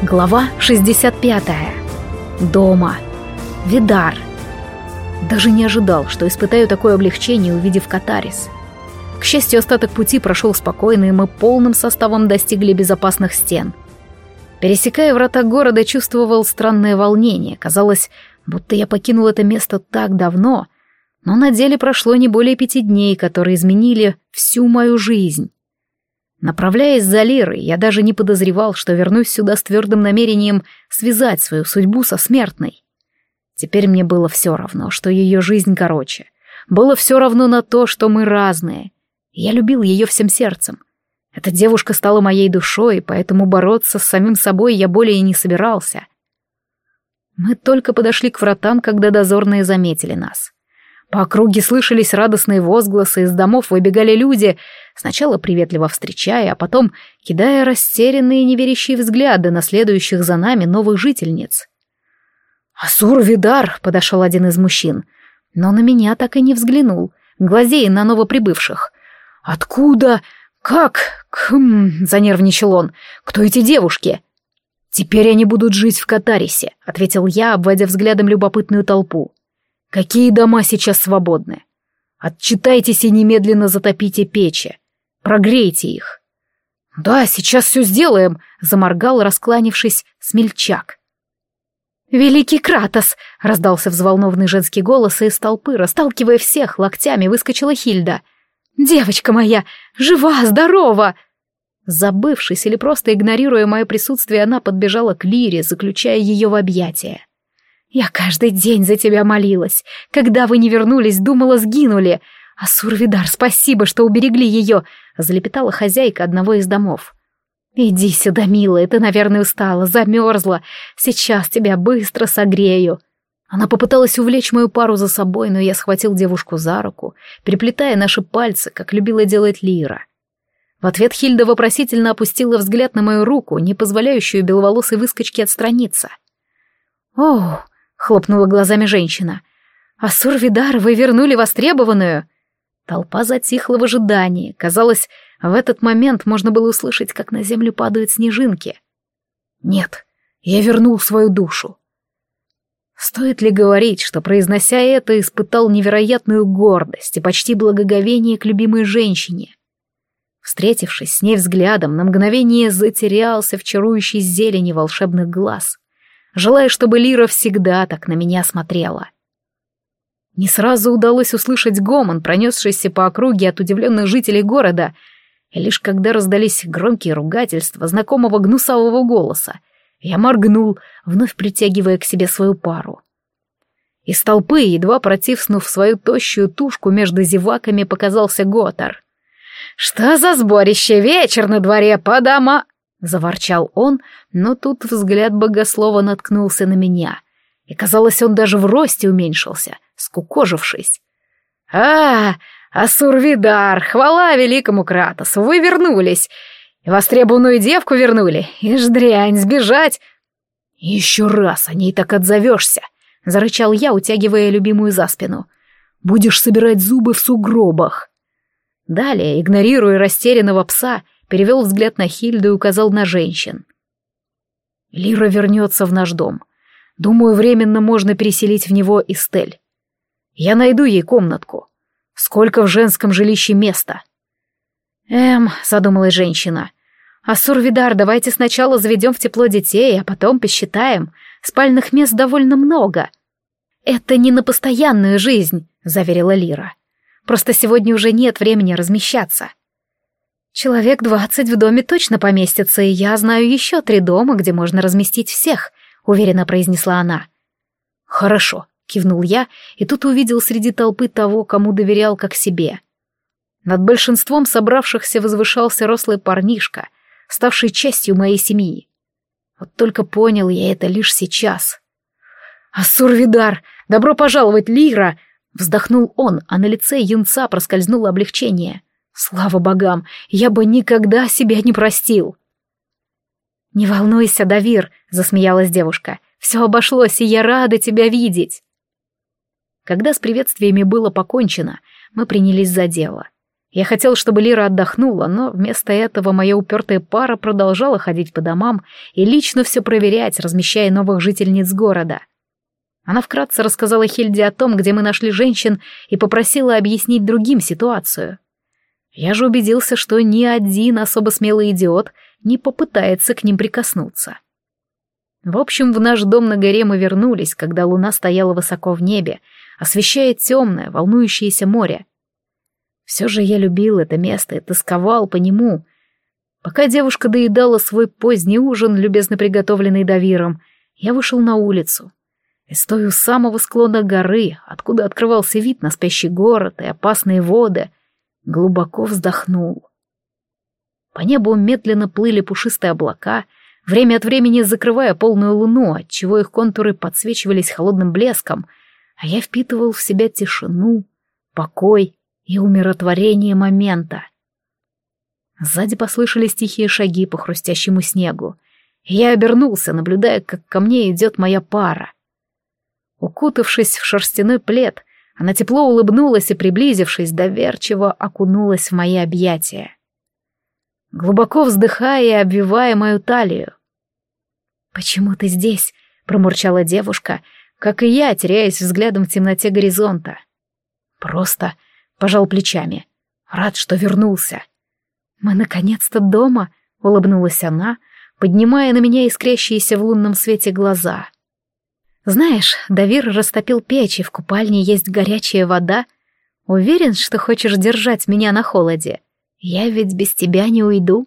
Глава 65. Дома. Видар. Даже не ожидал, что испытаю такое облегчение, увидев Катарис. К счастью, остаток пути прошел спокойно, и мы полным составом достигли безопасных стен. Пересекая врата города, чувствовал странное волнение. Казалось, будто я покинул это место так давно, но на деле прошло не более пяти дней, которые изменили всю мою жизнь. Направляясь за Лирой, я даже не подозревал, что вернусь сюда с твердым намерением связать свою судьбу со смертной. Теперь мне было все равно, что ее жизнь короче. Было все равно на то, что мы разные. Я любил ее всем сердцем. Эта девушка стала моей душой, поэтому бороться с самим собой я более не собирался. Мы только подошли к вратам, когда дозорные заметили нас. По округе слышались радостные возгласы, из домов выбегали люди, сначала приветливо встречая, а потом кидая растерянные неверящие взгляды на следующих за нами новых жительниц. «Асур Видар!» — подошел один из мужчин, но на меня так и не взглянул, глазея на новоприбывших. «Откуда? Как? Кхм!» — занервничал он. «Кто эти девушки?» «Теперь они будут жить в Катарисе», — ответил я, обводя взглядом любопытную толпу. Какие дома сейчас свободны? Отчитайтесь и немедленно затопите печи. Прогрейте их. Да, сейчас все сделаем, заморгал, раскланившись, смельчак. «Великий Кратос!» — раздался взволнованный женский голос, и из толпы, расталкивая всех, локтями выскочила Хильда. «Девочка моя! Жива, здорова!» Забывшись или просто игнорируя мое присутствие, она подбежала к Лире, заключая ее в объятия. Я каждый день за тебя молилась. Когда вы не вернулись, думала, сгинули. А Сурвидар, спасибо, что уберегли ее, залепетала хозяйка одного из домов. Иди сюда, милая, ты, наверное, устала, замерзла. Сейчас тебя быстро согрею. Она попыталась увлечь мою пару за собой, но я схватил девушку за руку, переплетая наши пальцы, как любила делать Лира. В ответ Хильда вопросительно опустила взгляд на мою руку, не позволяющую беловолосой выскочке отстраниться. «Ох, хлопнула глазами женщина. «Асур Видар, вы вернули востребованную!» Толпа затихла в ожидании. Казалось, в этот момент можно было услышать, как на землю падают снежинки. «Нет, я вернул свою душу». Стоит ли говорить, что, произнося это, испытал невероятную гордость и почти благоговение к любимой женщине? Встретившись с ней взглядом, на мгновение затерялся в чарующей зелени волшебных глаз желая, чтобы Лира всегда так на меня смотрела. Не сразу удалось услышать гомон, пронесшийся по округе от удивленных жителей города, и лишь когда раздались громкие ругательства знакомого гнусавого голоса, я моргнул, вновь притягивая к себе свою пару. Из толпы, едва противснув свою тощую тушку между зеваками, показался Готар. «Что за сборище? Вечер на дворе, по дома...» Заворчал он, но тут взгляд богослова наткнулся на меня. И, казалось, он даже в росте уменьшился, скукожившись. «А, Асурвидар, хвала великому Кратосу, вы вернулись! И востребованную девку вернули, и ж дрянь, сбежать!» «Еще раз о ней так отзовешься!» — зарычал я, утягивая любимую за спину. «Будешь собирать зубы в сугробах!» Далее, игнорируя растерянного пса, — перевел взгляд на Хильду и указал на женщин. «Лира вернется в наш дом. Думаю, временно можно переселить в него Эстель. Я найду ей комнатку. Сколько в женском жилище места?» «Эм», — задумалась женщина, — «Асур Видар, давайте сначала заведем в тепло детей, а потом посчитаем. Спальных мест довольно много». «Это не на постоянную жизнь», — заверила Лира. «Просто сегодня уже нет времени размещаться. Человек двадцать в доме точно поместится, и я знаю еще три дома, где можно разместить всех, уверенно произнесла она. Хорошо, кивнул я, и тут увидел среди толпы того, кому доверял как себе. Над большинством собравшихся возвышался рослый парнишка, ставший частью моей семьи. Вот только понял я это лишь сейчас. «Ассурвидар! Добро пожаловать, Лира!» Вздохнул он, а на лице юнца проскользнуло облегчение. Слава богам, я бы никогда себя не простил. «Не волнуйся, Давир», — засмеялась девушка. «Все обошлось, и я рада тебя видеть». Когда с приветствиями было покончено, мы принялись за дело. Я хотел, чтобы Лира отдохнула, но вместо этого моя упертая пара продолжала ходить по домам и лично все проверять, размещая новых жительниц города. Она вкратце рассказала Хильде о том, где мы нашли женщин, и попросила объяснить другим ситуацию. Я же убедился, что ни один особо смелый идиот не попытается к ним прикоснуться. В общем, в наш дом на горе мы вернулись, когда луна стояла высоко в небе, освещая темное, волнующееся море. Все же я любил это место и тосковал по нему. Пока девушка доедала свой поздний ужин, любезно приготовленный Давиром, я вышел на улицу. И стою у самого склона горы, откуда открывался вид на спящий город и опасные воды, глубоко вздохнул. По небу медленно плыли пушистые облака, время от времени закрывая полную луну, отчего их контуры подсвечивались холодным блеском, а я впитывал в себя тишину, покой и умиротворение момента. Сзади послышались тихие шаги по хрустящему снегу, я обернулся, наблюдая, как ко мне идет моя пара. Укутавшись в шерстяной плед, она тепло улыбнулась и, приблизившись, доверчиво окунулась в мои объятия. Глубоко вздыхая и обвивая мою талию. «Почему ты здесь?» — промурчала девушка, как и я, теряясь взглядом в темноте горизонта. «Просто...» — пожал плечами. «Рад, что вернулся». «Мы наконец-то дома», — улыбнулась она, поднимая на меня искрящиеся в лунном свете глаза. Знаешь, Давир растопил печь, и в купальне есть горячая вода. Уверен, что хочешь держать меня на холоде? Я ведь без тебя не уйду.